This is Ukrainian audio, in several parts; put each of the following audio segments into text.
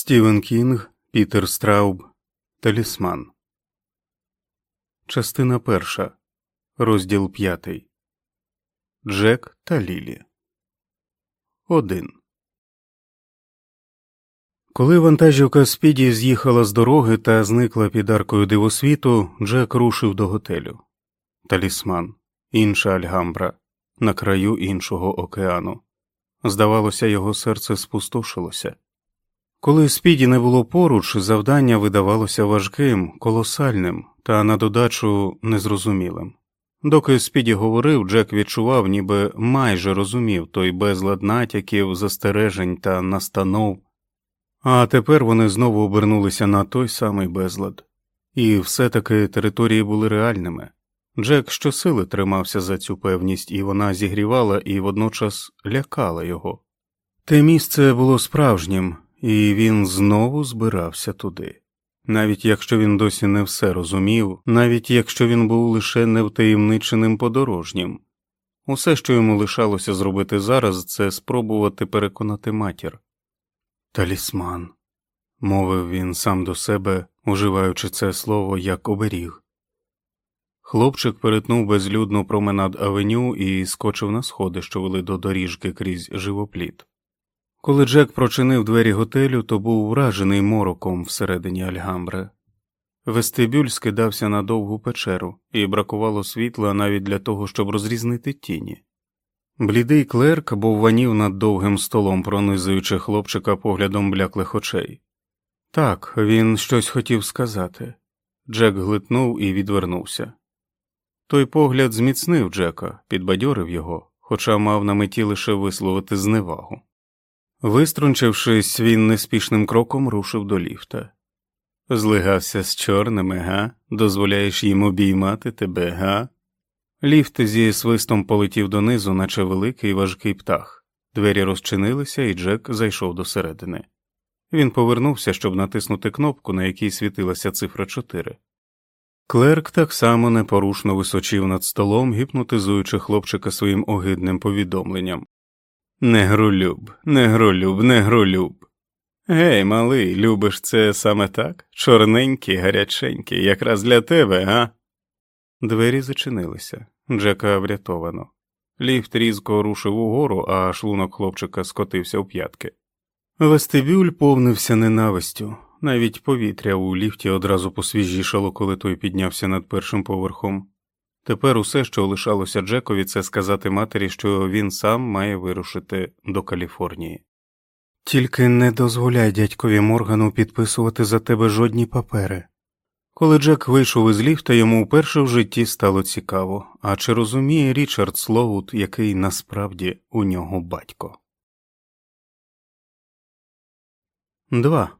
Стівен Кінг, Пітер Страуб, Талісман. Частина перша. Розділ п'ятий. Джек та Лілі. Один. Коли вантажівка Спіді з'їхала з дороги та зникла під аркою дивосвіту, Джек рушив до готелю. Талісман. Інша Альгамбра. На краю іншого океану. Здавалося, його серце спустошилося. Коли Спіді не було поруч, завдання видавалося важким, колосальним та на додачу незрозумілим. Доки Спіді говорив, Джек відчував, ніби майже розумів той безлад натяків, застережень та настанов, а тепер вони знову обернулися на той самий безлад, і все таки території були реальними. Джек щосили тримався за цю певність, і вона зігрівала і водночас лякала його. Те місце було справжнім, і він знову збирався туди. Навіть якщо він досі не все розумів, навіть якщо він був лише невтаємниченим подорожнім, усе, що йому лишалося зробити зараз, це спробувати переконати матір. Талісман, мовив він сам до себе, уживаючи це слово як оберіг. Хлопчик перетнув безлюдну променад авеню і скочив на сходи, що вели до доріжки крізь живопліт. Коли Джек прочинив двері готелю, то був вражений мороком всередині Альгамбри. Вестибюль скидався на довгу печеру, і бракувало світла навіть для того, щоб розрізнити тіні. Блідий клерк бовванів над довгим столом, пронизуючи хлопчика поглядом бляклих очей. Так, він щось хотів сказати. Джек глитнув і відвернувся. Той погляд зміцнив Джека, підбадьорив його, хоча мав на меті лише висловити зневагу. Виструнчившись, він неспішним кроком рушив до ліфта. Злигався з чорними, га? Дозволяєш їм обіймати тебе, га? Ліфт зі свистом полетів донизу, наче великий важкий птах. Двері розчинилися, і Джек зайшов до середини. Він повернувся, щоб натиснути кнопку, на якій світилася цифра 4. Клерк так само непорушно височив над столом, гіпнотизуючи хлопчика своїм огидним повідомленням. Негролюб, негролюб, негролюб. Гей, малий, любиш це саме так? Чорненький, гаряченький, якраз для тебе, га? Двері зачинилися. Джека врятовано. Ліфт різко рушив угору, а шлунок хлопчика скотився у п'ятки. Вестибюль повнився ненавистю. Навіть повітря у ліфті одразу посвіжішало, коли той піднявся над першим поверхом. Тепер усе, що лишалося Джекові, це сказати матері, що він сам має вирушити до Каліфорнії. Тільки не дозволяй дядькові Моргану підписувати за тебе жодні папери. Коли Джек вийшов із ліфта, йому вперше в житті стало цікаво, а чи розуміє Річард Слоут, який насправді у нього батько. 2.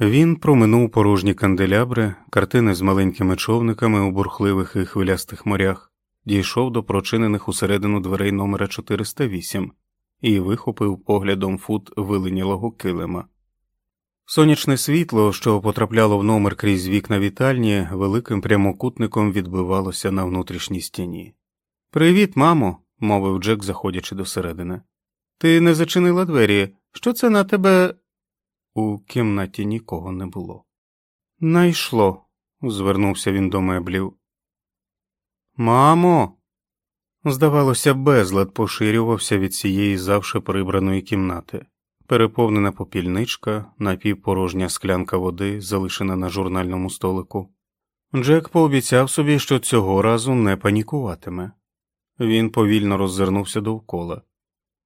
Він проминув порожні канделябри, картини з маленькими човниками у бурхливих і хвилястих морях, дійшов до прочинених усередину дверей номера 408 і вихопив поглядом фут виленілого килима. Сонячне світло, що потрапляло в номер крізь вікна вітальні, великим прямокутником відбивалося на внутрішній стіні. Привіт, мамо, мовив Джек, заходячи до середини. Ти не зачинила двері. Що це на тебе у кімнаті нікого не було. Найшло, звернувся він до меблів. Мамо. Здавалося, безлад поширювався від цієї завше прибраної кімнати, переповнена попільничка, напівпорожня склянка води, залишена на журнальному столику. Джек пообіцяв собі, що цього разу не панікуватиме. Він повільно роззирнувся довкола.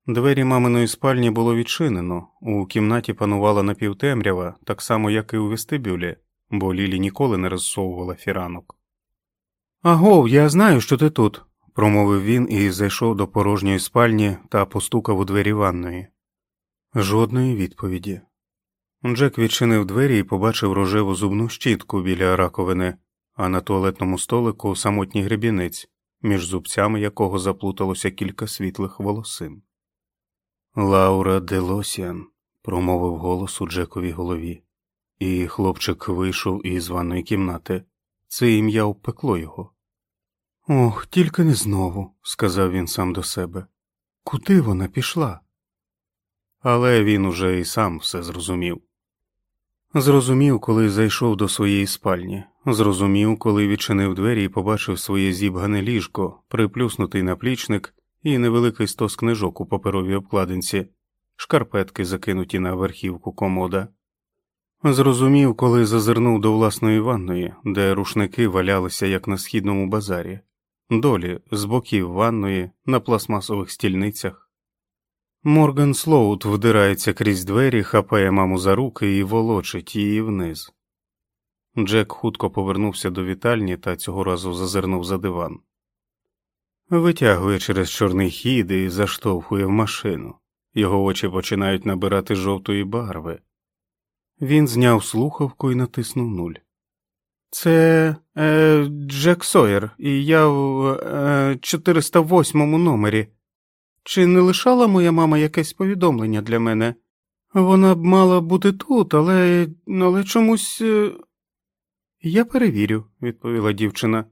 Двері маминої спальні було відчинено, у кімнаті панувала напівтемрява, так само, як і у вестибюлі, бо Лілі ніколи не розсовувала фіранок. Агов, я знаю, що ти тут, промовив він і зайшов до порожньої спальні та постукав у двері ванної. Жодної відповіді. Джек відчинив двері і побачив рожеву зубну щітку біля раковини, а на туалетному столику самотній гребінець, між зубцями якого заплуталося кілька світлих волосин. Лаура Делосіан, промовив голос у Джековій голові, і хлопчик вийшов із ванної кімнати. Це ім'я впекло його. Ох, тільки не знову, сказав він сам до себе. Куди вона пішла? але він уже і сам все зрозумів. Зрозумів, коли зайшов до своєї спальні, зрозумів, коли відчинив двері і побачив своє зібгане ліжко, приплюснутий наплічник і невеликий стос книжок у паперовій обкладинці, шкарпетки закинуті на верхівку комода. Зрозумів, коли зазирнув до власної ванної, де рушники валялися, як на східному базарі, долі з боків ванної, на пластмасових стільницях. Морган Слоут вдирається крізь двері, хапає маму за руки і волочить її вниз. Джек хутко повернувся до вітальні та цього разу зазирнув за диван. Витягує через чорний хід і заштовхує в машину. Його очі починають набирати жовтої барви. Він зняв слухавку і натиснув нуль. Це е, Джек Сойер, і я в е, 408 номері. Чи не лишала моя мама якесь повідомлення для мене? Вона б мала бути тут, але але чомусь. Е, я перевірю, відповіла дівчина,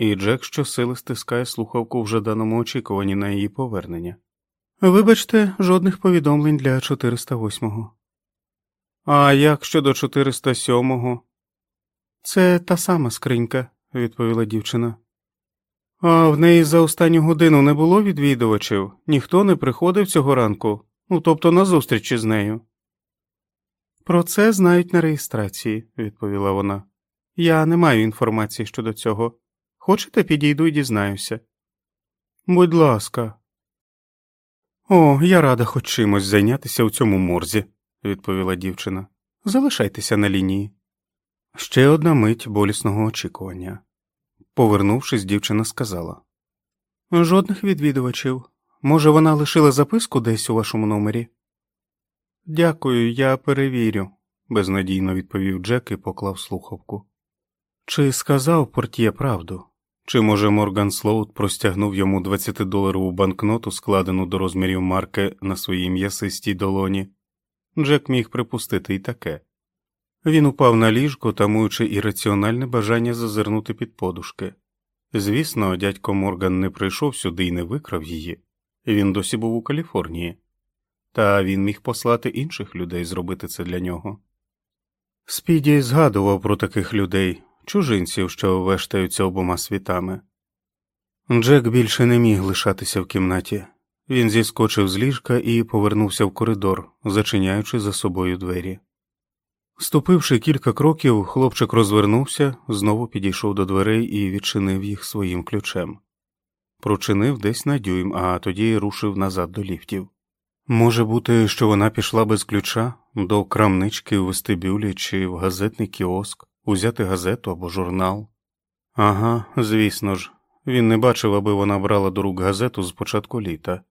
і Джек щосили стискає слухавку в жаданому очікуванні на її повернення. Вибачте, жодних повідомлень для 408-го. А як щодо 407-го? Це та сама скринька, відповіла дівчина. А в неї за останню годину не було відвідувачів, ніхто не приходив цього ранку, ну тобто на зустрічі з нею. Про це знають на реєстрації, відповіла вона. Я не маю інформації щодо цього. Хочете, підійду і дізнаюся. Будь ласка. О, я рада хоч чимось зайнятися у цьому морзі, відповіла дівчина. Залишайтеся на лінії. Ще одна мить болісного очікування. Повернувшись, дівчина сказала Жодних відвідувачів. Може, вона лишила записку десь у вашому номері? Дякую, я перевірю, безнадійно відповів Джек і поклав слухавку. Чи сказав портє правду? Чи, може, Морган Слоут простягнув йому 20-доларову банкноту, складену до розмірів марки на своїй м'ясистій долоні? Джек міг припустити і таке. Він упав на ліжко, тамуючи ірраціональне бажання зазирнути під подушки. Звісно, дядько Морган не прийшов сюди і не викрав її, він досі був у Каліфорнії, та він міг послати інших людей зробити це для нього. Спіді згадував про таких людей, чужинців, що вештаються обома світами. Джек більше не міг лишатися в кімнаті. Він зіскочив з ліжка і повернувся в коридор, зачиняючи за собою двері. Ступивши кілька кроків, хлопчик розвернувся, знову підійшов до дверей і відчинив їх своїм ключем. Прочинив десь на дюйм, а тоді рушив назад до ліфтів. Може бути, що вона пішла без ключа до крамнички в вестибюлі чи в газетний кіоск, узяти газету або журнал. Ага, звісно ж, він не бачив, аби вона брала до рук газету з початку літа,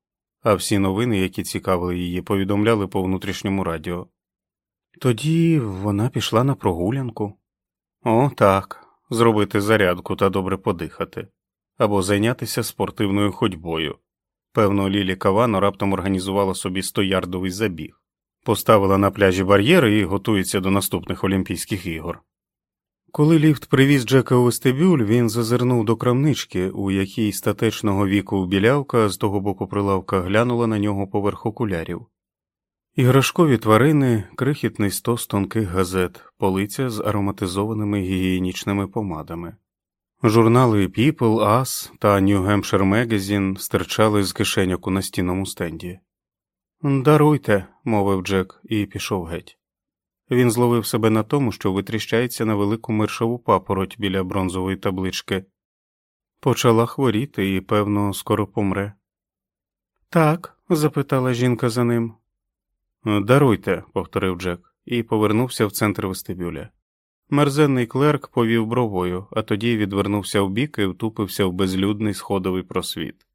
а всі новини, які цікавили її, повідомляли по внутрішньому радіо. Тоді вона пішла на прогулянку. О, так, зробити зарядку та добре подихати, або зайнятися спортивною ходьбою. Певно, Лілі Кавано раптом організувала собі стоярдовий забіг, поставила на пляжі бар'єри і готується до наступних Олімпійських ігор. Коли ліфт привіз Джека у вестибюль, він зазирнув до крамнички, у якій статечного віку білявка з того боку прилавка глянула на нього поверх окулярів. Іграшкові тварини, крихітний стос тонких газет, полиця з ароматизованими гігієнічними помадами. Журнали People, Us та New Hampshire Magazine стирчали з кишеньок у настінному стенді. Даруйте, мовив Джек і пішов геть. Він зловив себе на тому, що витріщається на велику миршову папороть біля бронзової таблички. Почала хворіти і, певно, скоро помре. Так, запитала жінка за ним. Даруйте, повторив Джек і повернувся в центр вестибюля. Мерзенний клерк повів бровою, а тоді відвернувся вбік і втупився в безлюдний сходовий просвіт.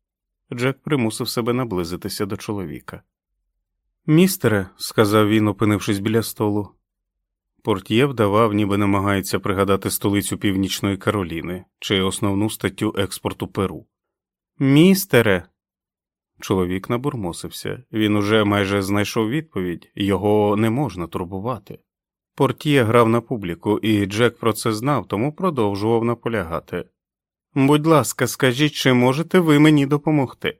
Джек примусив себе наблизитися до чоловіка. Містере, сказав він, опинившись біля столу. Портє вдавав, ніби намагається пригадати столицю Північної Кароліни чи основну статтю експорту Перу. Містере, Чоловік набурмосився, він уже майже знайшов відповідь його не можна турбувати. Портіє грав на публіку, і Джек про це знав, тому продовжував наполягати. Будь ласка, скажіть, чи можете ви мені допомогти?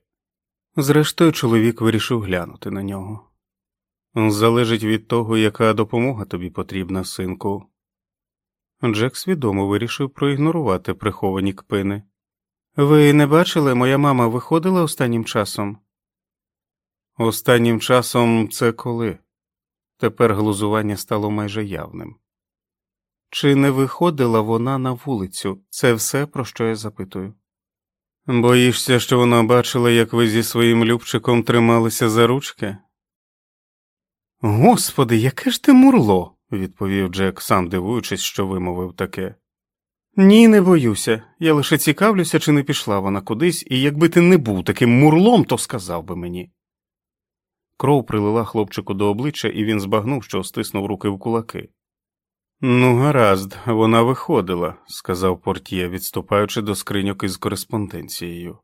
Зрештою, чоловік вирішив глянути на нього. Залежить від того, яка допомога тобі потрібна, синку. Джек свідомо вирішив проігнорувати приховані кпини. Ви не бачили, моя мама виходила останнім часом? Останнім часом це коли? Тепер глузування стало майже явним. Чи не виходила вона на вулицю? Це все, про що я запитую. Боїшся, що вона бачила, як ви зі своїм любчиком трималися за ручки? Господи, яке ж ти мурло, відповів Джек, сам дивуючись, що вимовив таке. Ні, не боюся. Я лише цікавлюся, чи не пішла вона кудись, і якби ти не був таким мурлом, то сказав би мені. Кров прилила хлопчику до обличчя, і він збагнув, що стиснув руки в кулаки. Ну, гаразд, вона виходила, сказав портє, відступаючи до скриньок із кореспонденцією.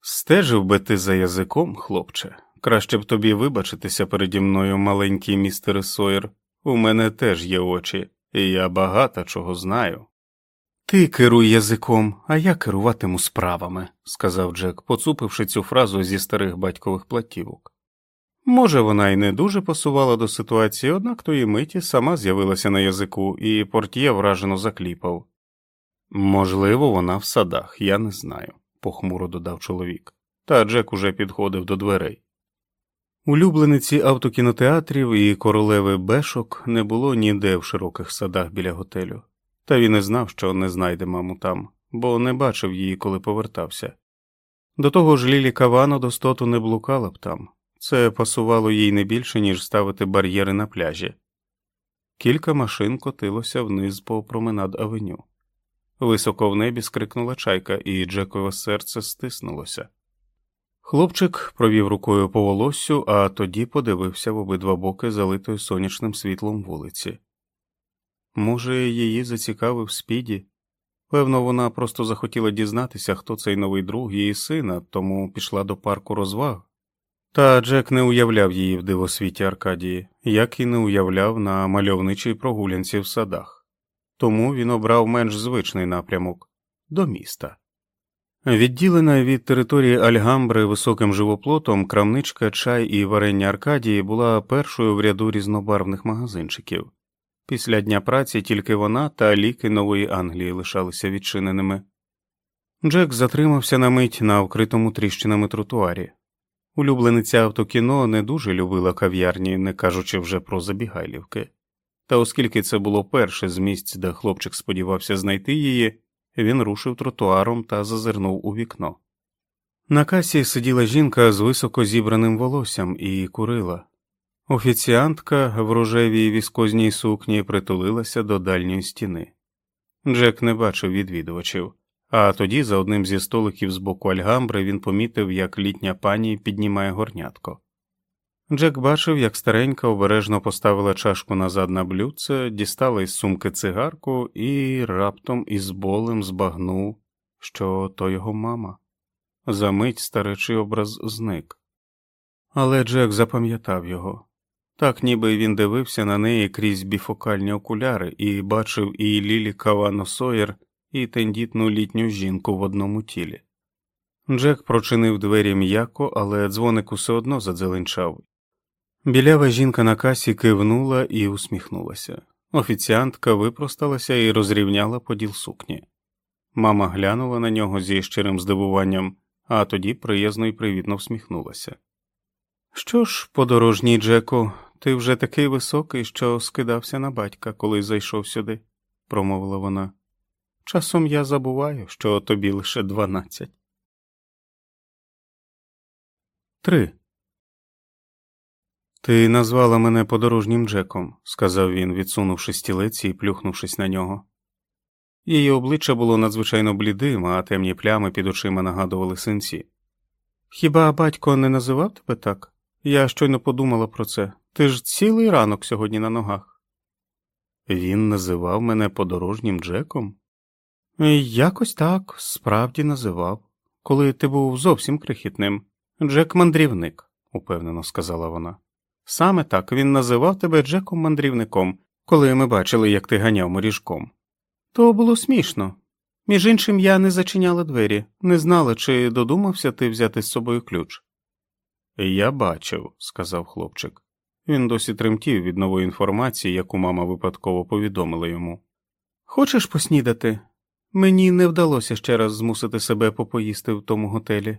Стежив би ти за язиком, хлопче. Краще б тобі вибачитися переді мною, маленький містер Сойер. У мене теж є очі, і я багато чого знаю. Ти керуй язиком, а я керуватиму справами, сказав Джек, поцупивши цю фразу зі старих батькових платівок. Може, вона й не дуже пасувала до ситуації, однак тої миті сама з'явилася на язику, і портє вражено закліпав. Можливо, вона в садах, я не знаю, похмуро додав чоловік, та Джек уже підходив до дверей. Улюблениці автокінотеатрів і королеви бешок не було ніде в широких садах біля готелю, та він і знав, що не знайде маму там, бо не бачив її, коли повертався. До того ж Лілі Кавано достоту не блукала б там, це пасувало їй не більше, ніж ставити бар'єри на пляжі. Кілька машин котилося вниз по променад авеню. Високо в небі скрикнула чайка, і Джекове серце стиснулося. Хлопчик провів рукою по волоссю, а тоді подивився в обидва боки залитої сонячним світлом вулиці. Може, її зацікавив спіді? Певно, вона просто захотіла дізнатися, хто цей новий друг її сина, тому пішла до парку розваг. Та Джек не уявляв її в дивосвіті Аркадії, як і не уявляв на мальовничій прогулянці в садах, тому він обрав менш звичний напрямок до міста. Відділена від території Альгамбри високим живоплотом, крамничка чай і варення Аркадії була першою в ряду різнобарвних магазинчиків. Після дня праці тільки вона та ліки нової Англії лишалися відчиненими. Джек затримався на мить на вкритому тріщинами тротуарі. Улюблениця автокіно не дуже любила кав'ярні, не кажучи вже про забігайлівки. Та оскільки це було перше з місць, де хлопчик сподівався знайти її, він рушив тротуаром та зазирнув у вікно. На касі сиділа жінка з високо зібраним волоссям і курила. Офіціантка в рожевій віскозній сукні притулилася до дальньої стіни. Джек не бачив відвідувачів, а тоді за одним зі столиків з боку Альгамбри він помітив, як літня пані піднімає горнятко. Джек бачив, як старенька обережно поставила чашку назад на блюдце, дістала із сумки цигарку і раптом із болем збагнув, що то його мама. Замить старечий образ зник. Але Джек запам'ятав його. Так ніби він дивився на неї крізь біфокальні окуляри і бачив і Лілі Кавано Сойер, і тендітну літню жінку в одному тілі. Джек прочинив двері м'яко, але дзвоник усе одно задзеленчав. Білява жінка на касі кивнула і усміхнулася. Офіціантка випросталася і розрівняла поділ сукні. Мама глянула на нього зі щирим здивуванням, а тоді приязно і привітно всміхнулася. Що ж, подорожній Джеку, ти вже такий високий, що скидався на батька, коли зайшов сюди, промовила вона. Часом я забуваю, що тобі лише дванадцять. Три. Ти назвала мене подорожнім Джеком, сказав він, відсунувши стілець і плюхнувшись на нього. Її обличчя було надзвичайно блідим, а темні плями під очима нагадували синці. Хіба батько не називав тебе так? Я щойно подумала про це. Ти ж цілий ранок сьогодні на ногах. Він називав мене подорожнім Джеком? Якось так, справді називав, коли ти був зовсім крихітним. Джек мандрівник, упевнено сказала вона. Саме так він називав тебе Джеком мандрівником, коли ми бачили, як ти ганяв моріжком. То було смішно. Між іншим, я не зачиняла двері, не знала, чи додумався ти взяти з собою ключ. Я бачив, сказав хлопчик. Він досі тремтів від нової інформації, яку мама випадково повідомила йому. Хочеш поснідати? Мені не вдалося ще раз змусити себе попоїсти в тому готелі.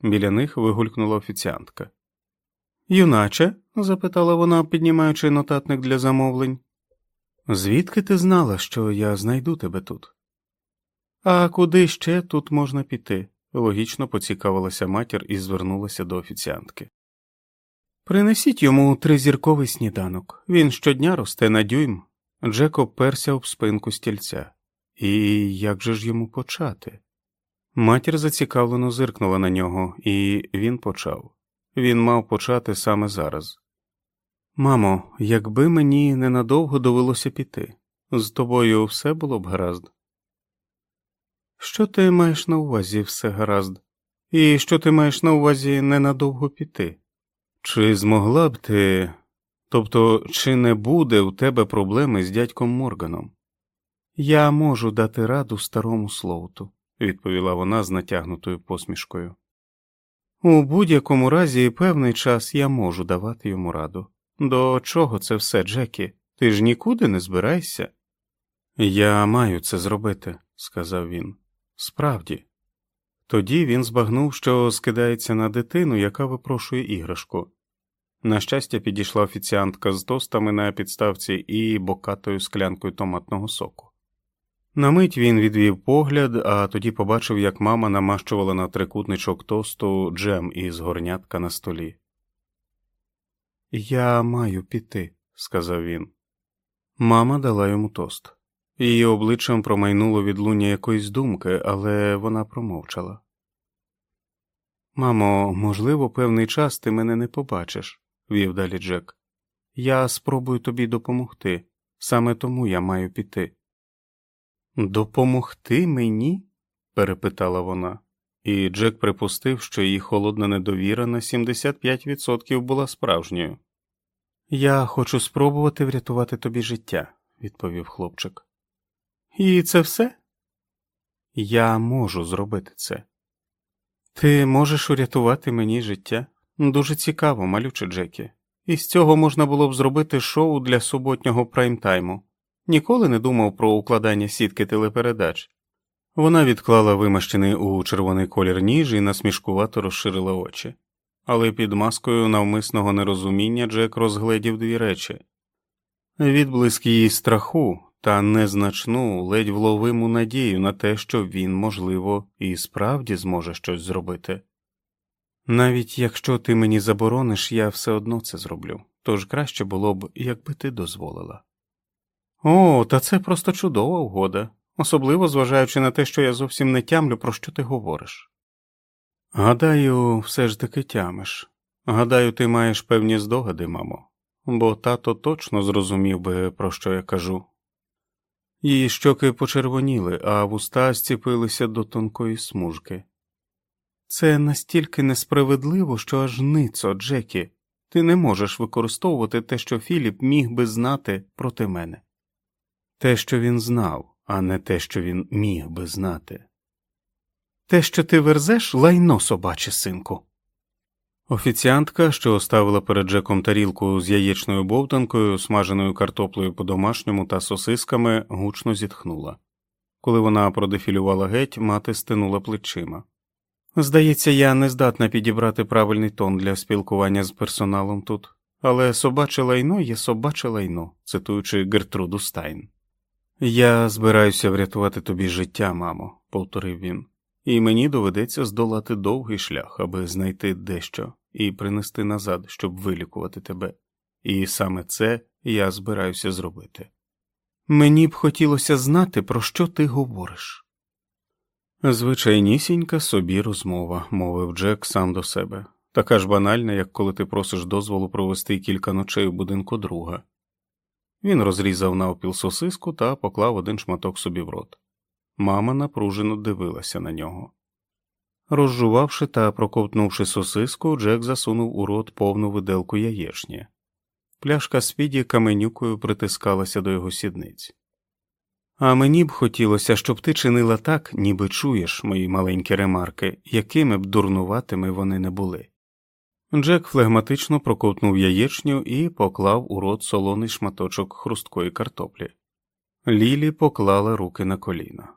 Біля них вигулькнула офіціантка. Юначе? запитала вона, піднімаючи нотатник для замовлень. Звідки ти знала, що я знайду тебе тут? А куди ще тут можна піти? логічно поцікавилася матір і звернулася до офіціантки. Принесіть йому тризірковий сніданок. Він щодня росте на дюйм. Джек обперся об спинку стільця. І як же ж йому почати? Матір зацікавлено зиркнула на нього, і він почав. Він мав почати саме зараз. Мамо, якби мені ненадовго довелося піти, з тобою все було б гаразд. Що ти маєш на увазі все гаразд? І що ти маєш на увазі ненадовго піти? Чи змогла б ти, тобто, чи не буде у тебе проблеми з дядьком Морганом? Я можу дати раду старому Слоуту, відповіла вона з натягнутою посмішкою. У будь-якому разі певний час я можу давати йому раду. До чого це все, Джекі? Ти ж нікуди не збирайся? Я маю це зробити, сказав він. Справді. Тоді він збагнув, що скидається на дитину, яка випрошує іграшку. На щастя, підійшла офіціантка з тостами на підставці і бокатою склянкою томатного соку. На мить він відвів погляд, а тоді побачив, як мама намащувала на трикутничок тосту джем із горнятка на столі. Я маю піти, сказав він. Мама дала йому тост. Її обличчям промайнуло відлуння якоїсь думки, але вона промовчала. Мамо, можливо, певний час ти мене не побачиш, вів далі Джек. Я спробую тобі допомогти, саме тому я маю піти. Допомогти мені? перепитала вона, і Джек припустив, що її холодна недовіра на 75% була справжньою. Я хочу спробувати врятувати тобі життя, відповів хлопчик. І це все? Я можу зробити це. Ти можеш урятувати мені життя? Дуже цікаво, малюче Джекі. І з цього можна було б зробити шоу для суботнього прайм-тайму. Ніколи не думав про укладання сітки телепередач. Вона відклала вимащений у червоний колір ніж і насмішкувато розширила очі, але під маскою навмисного нерозуміння Джек розгледів дві речі відблиск її страху та незначну, ледь вловиму надію на те, що він, можливо, і справді зможе щось зробити. Навіть якщо ти мені заборониш, я все одно це зроблю, тож краще було б, якби ти дозволила. О, та це просто чудова угода, особливо зважаючи на те, що я зовсім не тямлю, про що ти говориш. Гадаю, все ж таки тямиш. Гадаю, ти маєш певні здогади, мамо, бо тато точно зрозумів би, про що я кажу. Її щоки почервоніли, а вуста зціпилися до тонкої смужки. Це настільки несправедливо, що аж ницо, Джекі, ти не можеш використовувати те, що Філіп міг би знати проти мене. Те, що він знав, а не те, що він міг би знати. Те, що ти верзеш, лайно собаче, синку. Офіціантка, що оставила перед Джеком тарілку з яєчною бовтанкою, смаженою картоплею по домашньому та сосисками, гучно зітхнула. Коли вона продефілювала геть, мати стинула плечима. Здається, я не здатна підібрати правильний тон для спілкування з персоналом тут, але собаче лайно є собаче лайно, цитуючи Гертруду Стайн. Я збираюся врятувати тобі життя, мамо, повторив він, і мені доведеться здолати довгий шлях, аби знайти дещо і принести назад, щоб вилікувати тебе, і саме це я збираюся зробити. Мені б хотілося знати, про що ти говориш. Звичайнісінька собі розмова, мовив Джек сам до себе, така ж банальна, як коли ти просиш дозволу провести кілька ночей у будинку друга. Він розрізав навпіл сосиску та поклав один шматок собі в рот. Мама напружено дивилася на нього. Розжувавши та проковтнувши сосиску, Джек засунув у рот повну виделку яєчні. Пляшка спіді каменюкою притискалася до його сідниць. А мені б хотілося, щоб ти чинила так, ніби чуєш мої маленькі ремарки, якими б дурнуватими вони не були. Джек флегматично проковтнув яєчню і поклав у рот солоний шматочок хрусткої картоплі. Лілі поклала руки на коліна.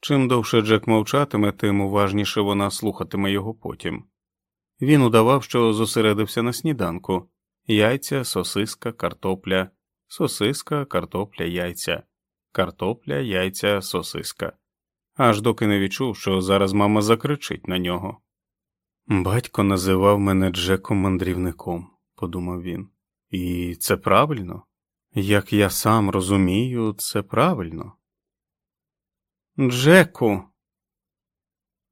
Чим довше Джек мовчатиме, тим уважніше вона слухатиме його потім. Він удавав, що зосередився на сніданку яйця, сосиска, картопля, сосиска, картопля, яйця, картопля, яйця, сосиска, аж доки не відчув, що зараз мама закричить на нього. Батько називав мене Джеком мандрівником, подумав він, і це правильно. Як я сам розумію, це правильно. Джеку.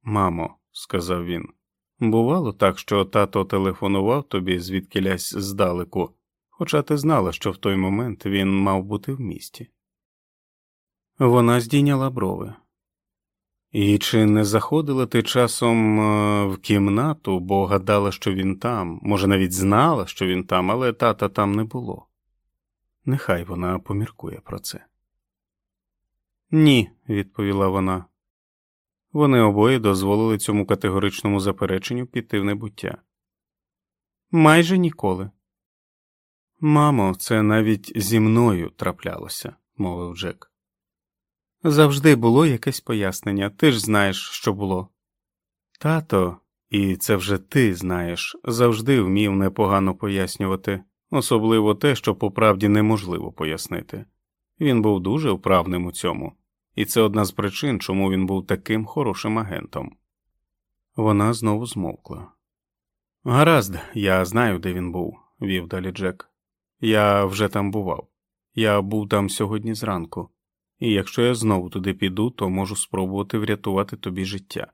Мамо, сказав він, бувало так, що тато телефонував тобі звідкилясь здалеку, хоча ти знала, що в той момент він мав бути в місті. Вона здійняла брови. І чи не заходила ти часом е, в кімнату, бо гадала, що він там, може, навіть знала, що він там, але тата там не було. Нехай вона поміркує про це. Ні, відповіла вона. Вони обоє дозволили цьому категоричному запереченню піти в небуття. Майже ніколи. Мамо, це навіть зі мною траплялося, мовив Джек. Завжди було якесь пояснення, ти ж знаєш, що було. Тато, і це вже ти знаєш, завжди вмів непогано пояснювати, особливо те, що по правді неможливо пояснити. Він був дуже вправним у цьому, і це одна з причин, чому він був таким хорошим агентом. Вона знову змовкла. Гаразд, я знаю, де він був, вів далі Джек. Я вже там бував. Я був там сьогодні зранку і якщо я знову туди піду, то можу спробувати врятувати тобі життя.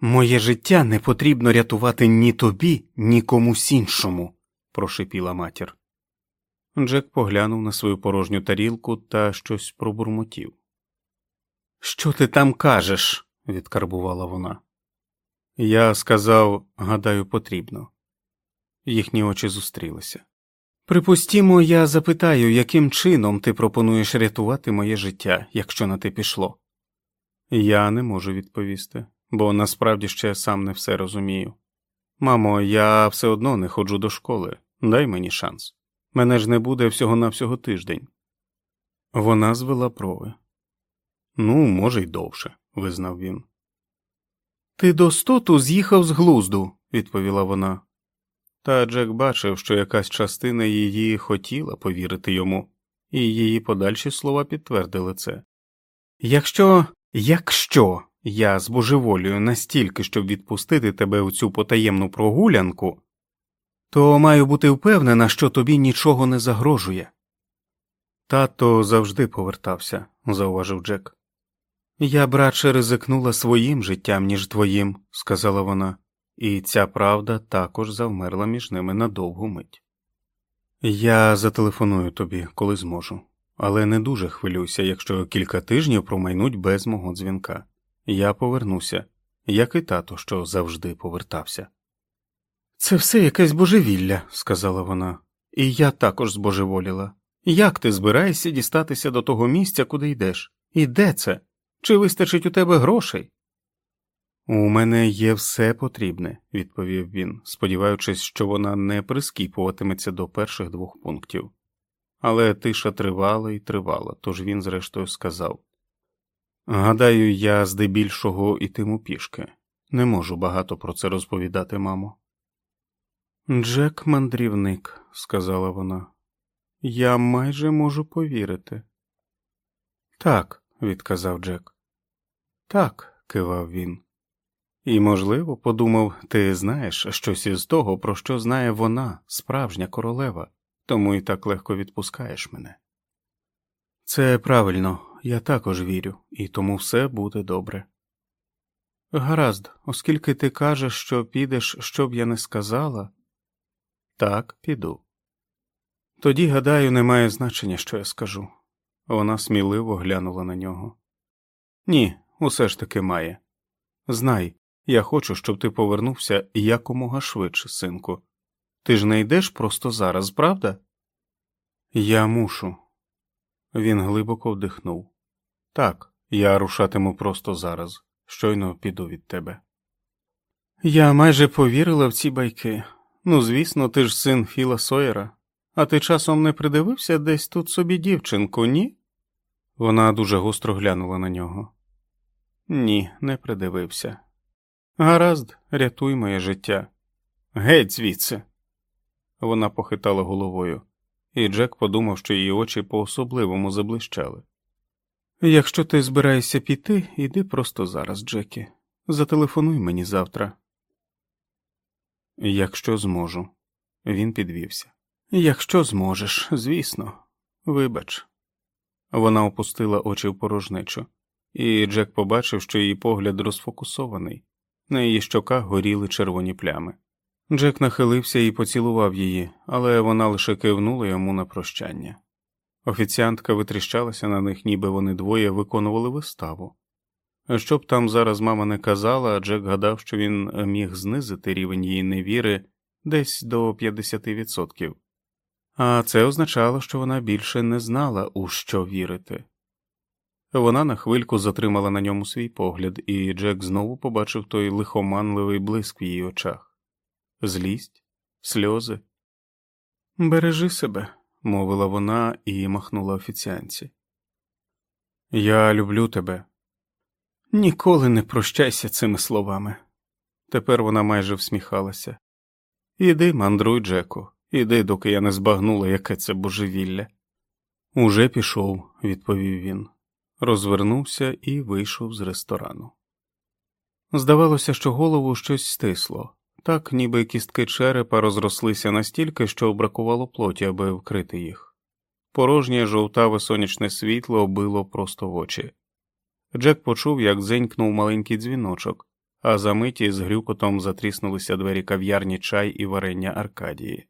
Моє життя не потрібно рятувати ні тобі, ні комусь іншому, прошипіла матір. Джек поглянув на свою порожню тарілку та щось пробурмотів. Що ти там кажеш? відкарбувала вона. Я сказав, гадаю, потрібно. Їхні очі зустрілися. Припустімо, я запитаю, яким чином ти пропонуєш рятувати моє життя, якщо на те пішло. Я не можу відповісти, бо насправді ще сам не все розумію. Мамо, я все одно не ходжу до школи, дай мені шанс. Мене ж не буде всього навсього тиждень. Вона звела брови. Ну, може, й довше, визнав він. Ти до стоту з'їхав з глузду, відповіла вона. Та Джек бачив, що якась частина її хотіла повірити йому, і її подальші слова підтвердили це. Якщо, якщо я збожеволюю настільки, щоб відпустити тебе у цю потаємну прогулянку, то маю бути впевнена, що тобі нічого не загрожує. Тато завжди повертався, зауважив Джек. Я б радше ризикнула своїм життям, ніж твоїм, сказала вона і ця правда також завмерла між ними на довгу мить. Я зателефоную тобі, коли зможу, але не дуже хвилюйся, якщо кілька тижнів промайнуть без мого дзвінка. Я повернуся, як і тато, що завжди повертався. Це все якесь божевілля, сказала вона, і я також збожеволіла. Як ти збираєшся дістатися до того місця, куди йдеш? І де це? Чи вистачить у тебе грошей? У мене є все потрібне, відповів він, сподіваючись, що вона не прискіпуватиметься до перших двох пунктів. Але тиша тривала і тривала, тож він, зрештою, сказав Гадаю, я здебільшого ітиму пішки. Не можу багато про це розповідати, мамо. Джек мандрівник, сказала вона, я майже можу повірити. Так, відказав Джек. Так, кивав він. І, можливо, подумав, ти знаєш щось із того, про що знає вона, справжня королева, тому і так легко відпускаєш мене. Це правильно, я також вірю, і тому все буде добре. Гаразд, оскільки ти кажеш, що підеш, що б я не сказала, так, піду. Тоді, гадаю, немає значення, що я скажу. Вона сміливо глянула на нього. Ні, усе ж таки має. Знай, я хочу, щоб ти повернувся якомога швидше, синку. Ти ж не йдеш просто зараз, правда? Я мушу. Він глибоко вдихнув. Так, я рушатиму просто зараз, щойно піду від тебе. Я майже повірила в ці байки, Ну, звісно, ти ж син Філа Сойера. А ти часом не придивився десь тут собі дівчинку, ні? Вона дуже гостро глянула на нього. Ні, не придивився. Гаразд, рятуй моє життя. Геть звідси. Вона похитала головою, і Джек подумав, що її очі по особливому заблищали. Якщо ти збираєшся піти, іди просто зараз, Джекі. Зателефонуй мені завтра. Якщо зможу, він підвівся. Якщо зможеш, звісно, вибач. Вона опустила очі в порожнечу, і Джек побачив, що її погляд розфокусований, на її щоках горіли червоні плями. Джек нахилився і поцілував її, але вона лише кивнула йому на прощання. Офіціантка витріщалася на них, ніби вони двоє виконували виставу. Що б там зараз мама не казала, Джек гадав, що він міг знизити рівень її невіри десь до 50%. А це означало, що вона більше не знала, у що вірити. Вона на хвильку затримала на ньому свій погляд, і Джек знову побачив той лихоманливий блиск в її очах злість, сльози. Бережи себе, мовила вона і махнула офіціанці. Я люблю тебе. Ніколи не прощайся цими словами. Тепер вона майже всміхалася. Іди, мандруй, Джеку, іди, доки я не збагнула, яке це божевілля. Уже пішов, відповів він, розвернувся і вийшов з ресторану. Здавалося, що голову щось стисло, так ніби кістки черепа розрослися настільки, що бракувало плоті, аби вкрити їх. Порожнє жовтаве сонячне світло било просто в очі. Джек почув, як дзенькнув маленький дзвіночок, а за миті з грюкотом затріснулися двері кав'ярні чай і варення Аркадії.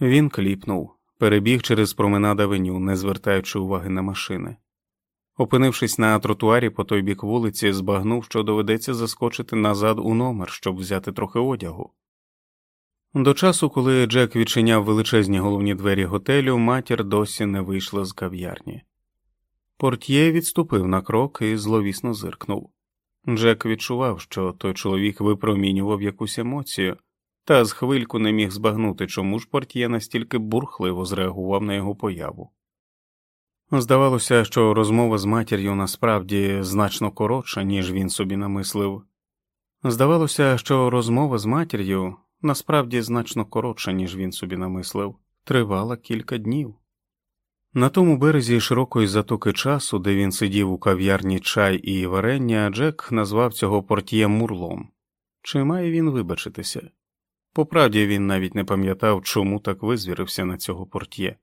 Він кліпнув, перебіг через променад авеню, не звертаючи уваги на машини. Опинившись на тротуарі по той бік вулиці, збагнув, що доведеться заскочити назад у номер, щоб взяти трохи одягу. До часу, коли Джек відчиняв величезні головні двері готелю, матір досі не вийшла з кав'ярні. Портьє відступив на крок і зловісно зиркнув. Джек відчував, що той чоловік випромінював якусь емоцію, та з хвильку не міг збагнути, чому ж портьє настільки бурхливо зреагував на його появу. Здавалося, що розмова з матір'ю насправді значно коротша, ніж він собі намислив. Здавалося, що розмова з матір'ю насправді значно коротша, ніж він собі намислив, тривала кілька днів. На тому березі широкої затоки часу, де він сидів у кав'ярні чай і варення, Джек назвав цього портіє мурлом. Чи має він вибачитися? Поправді він навіть не пам'ятав, чому так визвірився на цього портє.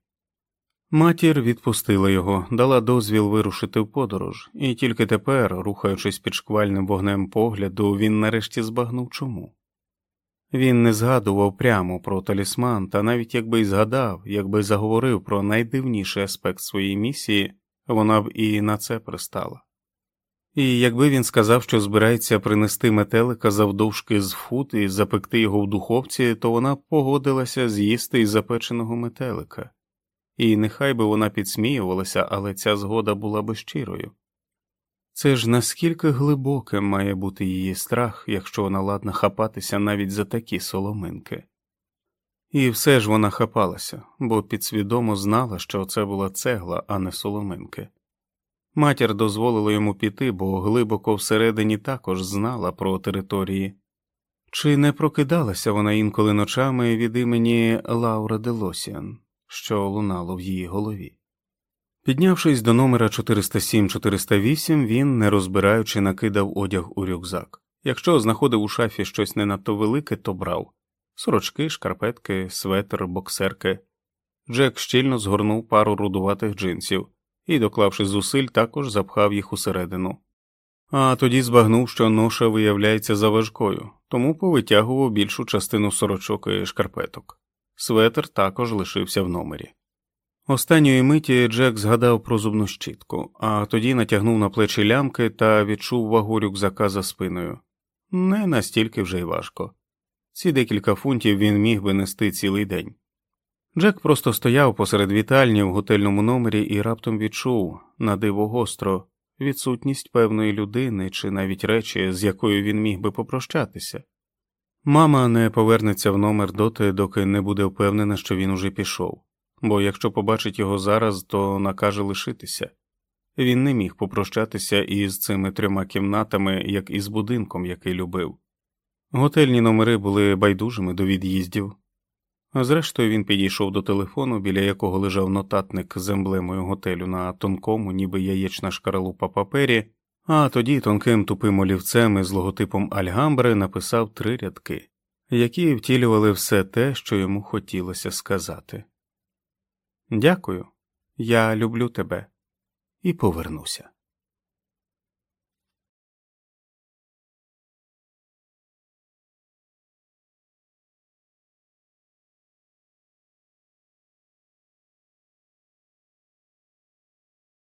Матір відпустила його, дала дозвіл вирушити в подорож, і тільки тепер, рухаючись під шквальним вогнем погляду, він нарешті збагнув чому. Він не згадував прямо про талісман, та навіть якби й згадав, якби заговорив про найдивніший аспект своєї місії, вона б і на це пристала. І якби він сказав, що збирається принести метелика завдовжки з фут і запекти його в духовці, то вона погодилася з'їсти із запеченого метелика і нехай би вона підсміювалася, але ця згода була би щирою. Це ж наскільки глибоким має бути її страх, якщо вона ладна хапатися навіть за такі соломинки. І все ж вона хапалася, бо підсвідомо знала, що це була цегла, а не соломинки. Матір дозволила йому піти, бо глибоко всередині також знала про території. Чи не прокидалася вона інколи ночами від імені Лаура Делосіан? Що лунало в її голові. Піднявшись до номера 407-408, він, не розбираючи, накидав одяг у рюкзак. Якщо знаходив у шафі щось не надто велике, то брав сорочки, шкарпетки, светр, боксерки. Джек щільно згорнув пару рудуватих джинсів і, доклавши зусиль, також запхав їх усередину. А тоді збагнув, що ноша виявляється заважкою, тому повитягував більшу частину сорочок і шкарпеток. Светер також лишився в номері. Останньої миті Джек згадав про зубну щітку, а тоді натягнув на плечі лямки та відчув вагу рюкзака за спиною. Не настільки вже й важко. Ці декілька фунтів він міг би нести цілий день. Джек просто стояв посеред вітальні в готельному номері і раптом відчув на диво гостро відсутність певної людини чи навіть речі, з якою він міг би попрощатися. Мама не повернеться в номер доти, доки не буде впевнена, що він уже пішов, бо якщо побачить його зараз, то накаже лишитися. Він не міг попрощатися із цими трьома кімнатами, як і з будинком, який любив. Готельні номери були байдужими до від'їздів. Зрештою він підійшов до телефону, біля якого лежав нотатник з емблемою готелю на тонкому, ніби яєчна шкаралупа папері, а тоді тонким тупим олівцем із логотипом Альгамбри написав три рядки, які втілювали все те, що йому хотілося сказати. Дякую, я люблю тебе і повернуся.